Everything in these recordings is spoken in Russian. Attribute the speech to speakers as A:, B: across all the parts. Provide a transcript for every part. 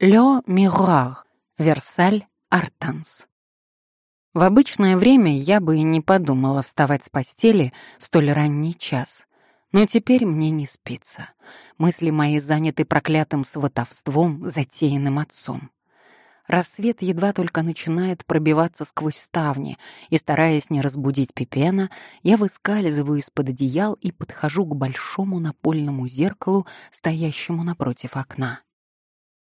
A: Ле Мируар, Версаль, Артанс. В обычное время я бы и не подумала вставать с постели в столь ранний час. Но теперь мне не спится. Мысли мои заняты проклятым сватовством, затеянным отцом. Рассвет едва только начинает пробиваться сквозь ставни, и, стараясь не разбудить Пипена, я выскальзываю из-под одеял и подхожу к большому напольному зеркалу, стоящему напротив окна.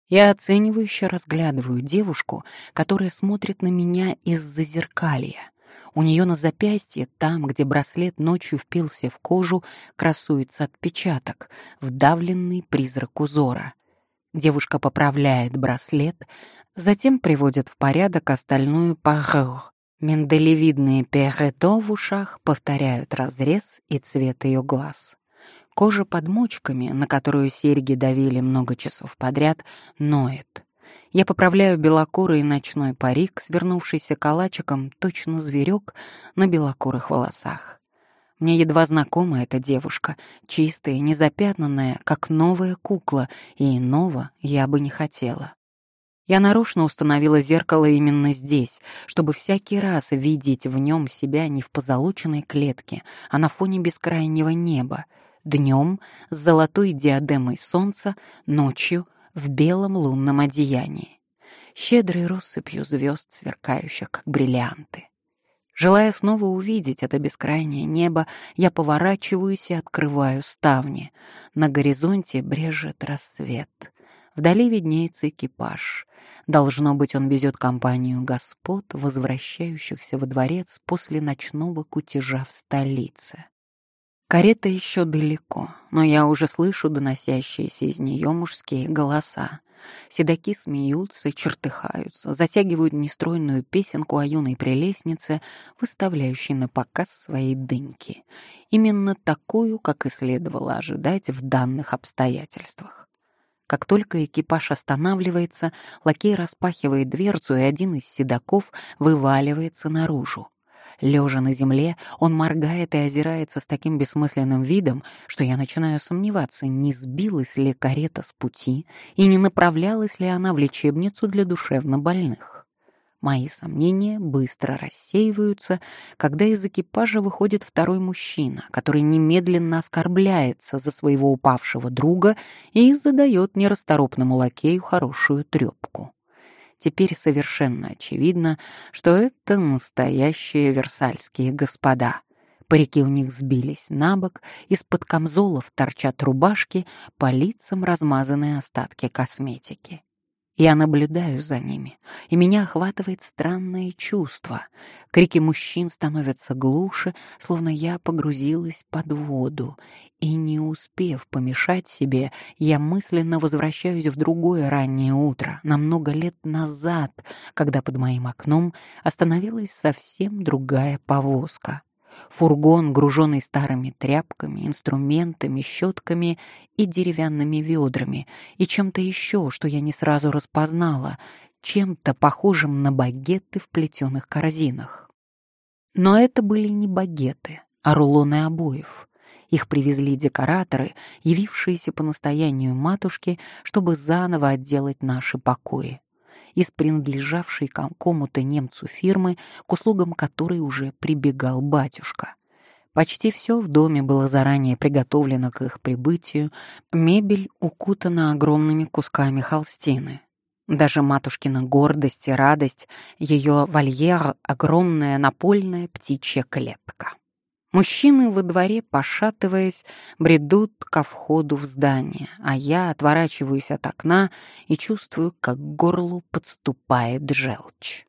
A: Я оценивающе разглядываю девушку, которая смотрит на меня из-за зеркалья. У нее на запястье, там, где браслет ночью впился в кожу, красуется отпечаток, вдавленный призрак узора. Девушка поправляет браслет, затем приводит в порядок остальную парур. Менделевидные перето в ушах повторяют разрез и цвет ее глаз. Кожа под мочками, на которую серьги давили много часов подряд, ноет. Я поправляю белокурый ночной парик, свернувшийся калачиком, точно зверек на белокурых волосах. Мне едва знакома эта девушка, чистая, незапятнанная, как новая кукла, и иного я бы не хотела. Я нарочно установила зеркало именно здесь, чтобы всякий раз видеть в нем себя не в позолоченной клетке, а на фоне бескрайнего неба, днем с золотой диадемой солнца, ночью в белом лунном одеянии, щедрой россыпью звезд, сверкающих как бриллианты. Желая снова увидеть это бескрайнее небо, я поворачиваюсь и открываю ставни. На горизонте брежет рассвет. Вдали виднеется экипаж. Должно быть, он везет компанию господ, возвращающихся во дворец после ночного кутежа в столице. Карета еще далеко, но я уже слышу доносящиеся из нее мужские голоса. Седаки смеются, чертыхаются, затягивают нестройную песенку о юной прелестнице, выставляющей на показ свои дыньки. Именно такую, как и следовало ожидать в данных обстоятельствах. Как только экипаж останавливается, лакей распахивает дверцу, и один из седаков вываливается наружу. Лежа на земле, он моргает и озирается с таким бессмысленным видом, что я начинаю сомневаться, не сбилась ли карета с пути и не направлялась ли она в лечебницу для душевнобольных. Мои сомнения быстро рассеиваются, когда из экипажа выходит второй мужчина, который немедленно оскорбляется за своего упавшего друга и задает нерасторопному лакею хорошую трепку. Теперь совершенно очевидно, что это настоящие версальские господа. Парики у них сбились на бок, из-под камзолов торчат рубашки, по лицам размазанные остатки косметики. Я наблюдаю за ними, и меня охватывает странное чувство. Крики мужчин становятся глуше, словно я погрузилась под воду. И не успев помешать себе, я мысленно возвращаюсь в другое раннее утро, на много лет назад, когда под моим окном остановилась совсем другая повозка. Фургон, груженный старыми тряпками, инструментами, щетками и деревянными ведрами, и чем-то еще, что я не сразу распознала, чем-то похожим на багеты в плетеных корзинах. Но это были не багеты, а рулоны обоев. Их привезли декораторы, явившиеся по настоянию матушки, чтобы заново отделать наши покои из принадлежавшей какому-то немцу фирмы, к услугам которой уже прибегал батюшка. Почти все в доме было заранее приготовлено к их прибытию, мебель укутана огромными кусками холстины. Даже матушкина гордость и радость, ее вольер — огромная напольная птичья клетка. Мужчины во дворе, пошатываясь, бредут ко входу в здание, а я отворачиваюсь от окна и чувствую, как к горлу подступает желчь.